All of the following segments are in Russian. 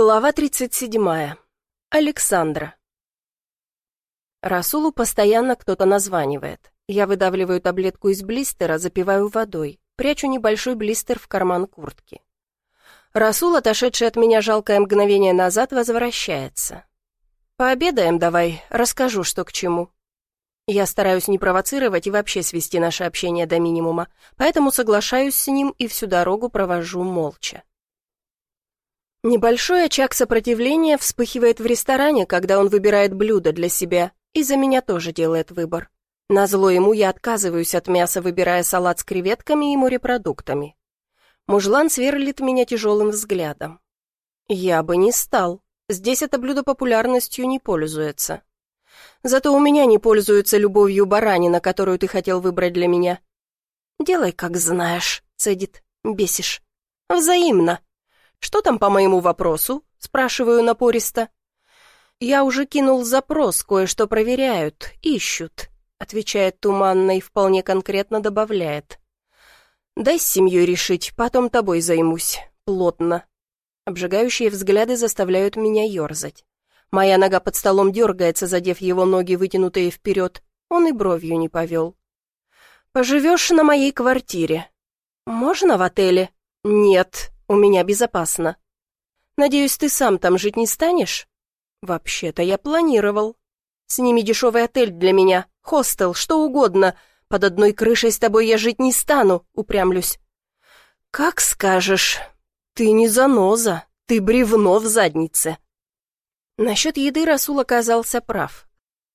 Глава 37. Александра. Расулу постоянно кто-то названивает. Я выдавливаю таблетку из блистера, запиваю водой, прячу небольшой блистер в карман куртки. Расул, отошедший от меня жалкое мгновение назад, возвращается. «Пообедаем давай, расскажу, что к чему». Я стараюсь не провоцировать и вообще свести наше общение до минимума, поэтому соглашаюсь с ним и всю дорогу провожу молча. Небольшой очаг сопротивления вспыхивает в ресторане, когда он выбирает блюдо для себя, и за меня тоже делает выбор. Назло ему я отказываюсь от мяса, выбирая салат с креветками и морепродуктами. Мужлан сверлит меня тяжелым взглядом. Я бы не стал. Здесь это блюдо популярностью не пользуется. Зато у меня не пользуется любовью баранина, которую ты хотел выбрать для меня. «Делай, как знаешь», — цедит, — «бесишь». «Взаимно», «Что там по моему вопросу?» — спрашиваю напористо. «Я уже кинул запрос, кое-что проверяют, ищут», — отвечает туманно и вполне конкретно добавляет. «Дай с семьей решить, потом тобой займусь. Плотно». Обжигающие взгляды заставляют меня ерзать. Моя нога под столом дергается, задев его ноги, вытянутые вперед. Он и бровью не повел. «Поживешь на моей квартире». «Можно в отеле?» «Нет», у меня безопасно. Надеюсь, ты сам там жить не станешь? Вообще-то я планировал. Сними дешевый отель для меня, хостел, что угодно. Под одной крышей с тобой я жить не стану, упрямлюсь. Как скажешь. Ты не заноза, ты бревно в заднице. Насчет еды Расул оказался прав.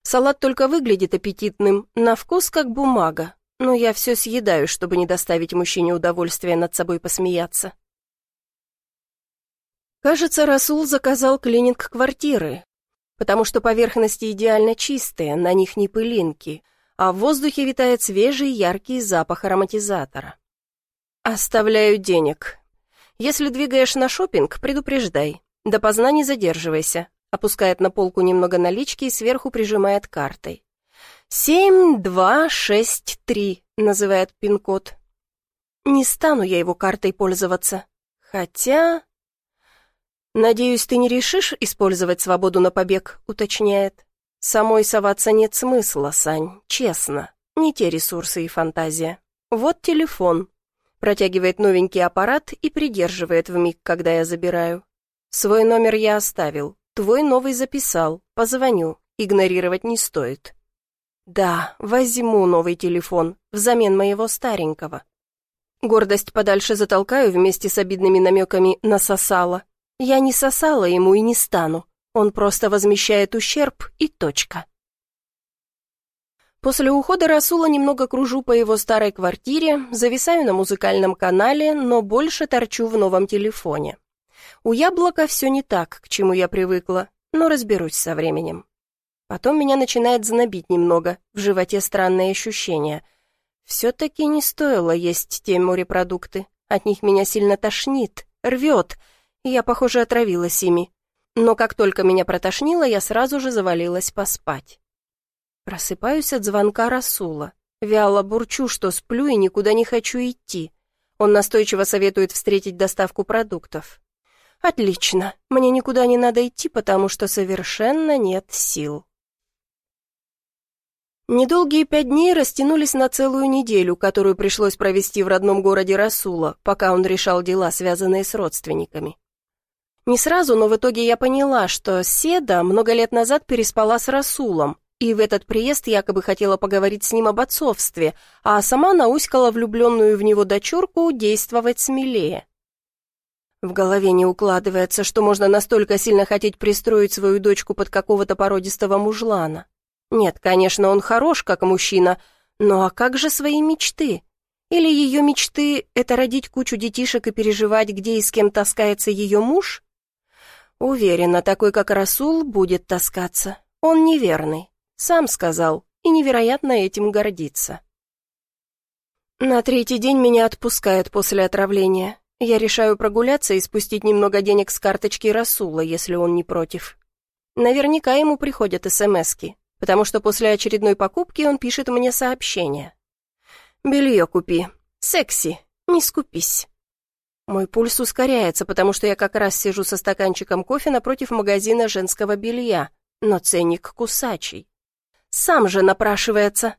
Салат только выглядит аппетитным, на вкус как бумага, но я все съедаю, чтобы не доставить мужчине удовольствия над собой посмеяться. Кажется, Расул заказал клининг квартиры, потому что поверхности идеально чистые, на них не пылинки, а в воздухе витает свежий яркий запах ароматизатора. «Оставляю денег. Если двигаешь на шопинг, предупреждай. Допоздна не задерживайся», опускает на полку немного налички и сверху прижимает картой. «Семь, два, шесть, три», называет пин-код. Не стану я его картой пользоваться. Хотя... «Надеюсь, ты не решишь использовать свободу на побег», — уточняет. «Самой соваться нет смысла, Сань, честно. Не те ресурсы и фантазия. Вот телефон». Протягивает новенький аппарат и придерживает в миг, когда я забираю. «Свой номер я оставил, твой новый записал, позвоню, игнорировать не стоит». «Да, возьму новый телефон, взамен моего старенького». Гордость подальше затолкаю вместе с обидными намеками «насосала» Я не сосала ему и не стану. Он просто возмещает ущерб и точка. После ухода Расула немного кружу по его старой квартире, зависаю на музыкальном канале, но больше торчу в новом телефоне. У яблока все не так, к чему я привыкла, но разберусь со временем. Потом меня начинает знобить немного, в животе странные ощущения. Все-таки не стоило есть те морепродукты, от них меня сильно тошнит, рвет — я, похоже, отравилась ими. Но как только меня протошнило, я сразу же завалилась поспать. Просыпаюсь от звонка Расула. Вяло бурчу, что сплю и никуда не хочу идти. Он настойчиво советует встретить доставку продуктов. Отлично, мне никуда не надо идти, потому что совершенно нет сил. Недолгие пять дней растянулись на целую неделю, которую пришлось провести в родном городе Расула, пока он решал дела, связанные с родственниками. Не сразу, но в итоге я поняла, что Седа много лет назад переспала с Расулом, и в этот приезд якобы хотела поговорить с ним об отцовстве, а сама науськала влюбленную в него дочурку действовать смелее. В голове не укладывается, что можно настолько сильно хотеть пристроить свою дочку под какого-то породистого мужлана. Нет, конечно, он хорош как мужчина, но а как же свои мечты? Или ее мечты — это родить кучу детишек и переживать, где и с кем таскается ее муж? Уверена, такой как Расул будет таскаться. Он неверный. Сам сказал. И невероятно этим гордится. На третий день меня отпускают после отравления. Я решаю прогуляться и спустить немного денег с карточки Расула, если он не против. Наверняка ему приходят СМСки, потому что после очередной покупки он пишет мне сообщение. «Белье купи. Секси. Не скупись». Мой пульс ускоряется, потому что я как раз сижу со стаканчиком кофе напротив магазина женского белья, но ценник кусачий. Сам же напрашивается.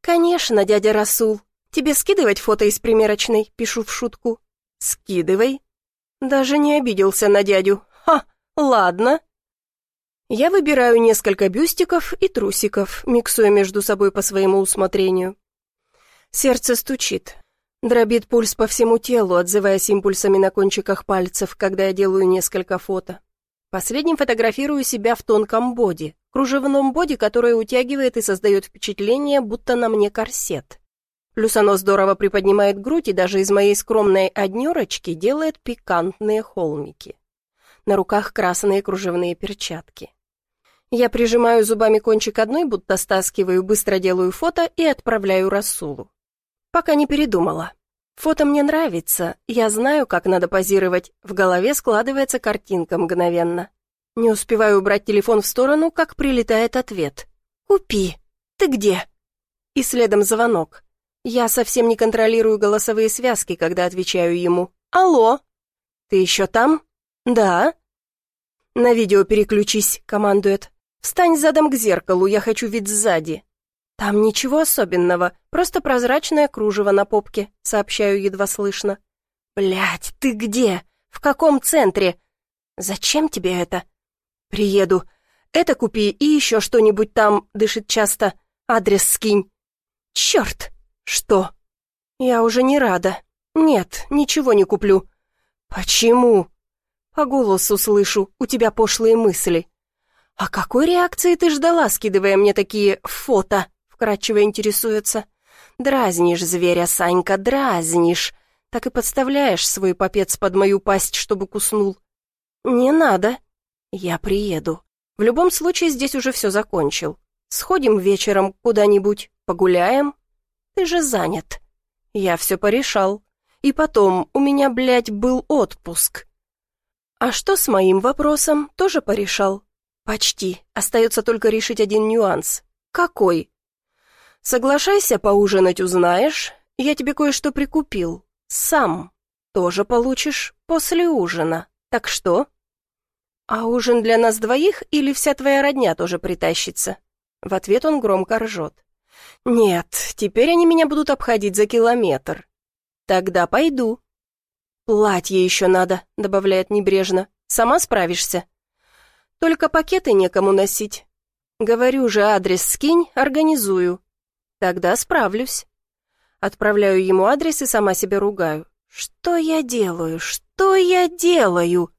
«Конечно, дядя Расул. Тебе скидывать фото из примерочной?» Пишу в шутку. «Скидывай». Даже не обиделся на дядю. «Ха, ладно». Я выбираю несколько бюстиков и трусиков, миксуя между собой по своему усмотрению. Сердце стучит. Дробит пульс по всему телу, отзываясь импульсами на кончиках пальцев, когда я делаю несколько фото. Последним фотографирую себя в тонком боди, кружевном боди, которое утягивает и создает впечатление, будто на мне корсет. Плюс оно здорово приподнимает грудь и даже из моей скромной однерочки делает пикантные холмики. На руках красные кружевные перчатки. Я прижимаю зубами кончик одной, будто стаскиваю, быстро делаю фото и отправляю Расулу. Пока не передумала. Фото мне нравится, я знаю, как надо позировать, в голове складывается картинка мгновенно. Не успеваю убрать телефон в сторону, как прилетает ответ. «Купи! Ты где?» И следом звонок. Я совсем не контролирую голосовые связки, когда отвечаю ему. «Алло! Ты еще там?» «Да». «На видео переключись», — командует. «Встань задом к зеркалу, я хочу вид сзади». «Там ничего особенного, просто прозрачное кружево на попке», — сообщаю едва слышно. Блять, ты где? В каком центре? Зачем тебе это?» «Приеду. Это купи и еще что-нибудь там, дышит часто. Адрес скинь». «Черт! Что?» «Я уже не рада. Нет, ничего не куплю». «Почему?» «По голосу слышу, у тебя пошлые мысли». «А какой реакции ты ждала, скидывая мне такие фото?» Вкратчиво интересуется. «Дразнишь зверя, Санька, дразнишь. Так и подставляешь свой попец под мою пасть, чтобы куснул». «Не надо. Я приеду. В любом случае здесь уже все закончил. Сходим вечером куда-нибудь, погуляем. Ты же занят. Я все порешал. И потом, у меня, блядь, был отпуск». «А что с моим вопросом? Тоже порешал?» «Почти. Остается только решить один нюанс. Какой?» Соглашайся поужинать, узнаешь. Я тебе кое-что прикупил. Сам. Тоже получишь после ужина. Так что? А ужин для нас двоих или вся твоя родня тоже притащится? В ответ он громко ржет. Нет, теперь они меня будут обходить за километр. Тогда пойду. Платье еще надо, добавляет небрежно. Сама справишься. Только пакеты некому носить. Говорю же, адрес скинь, организую. Тогда справлюсь. Отправляю ему адрес и сама себя ругаю. Что я делаю? Что я делаю?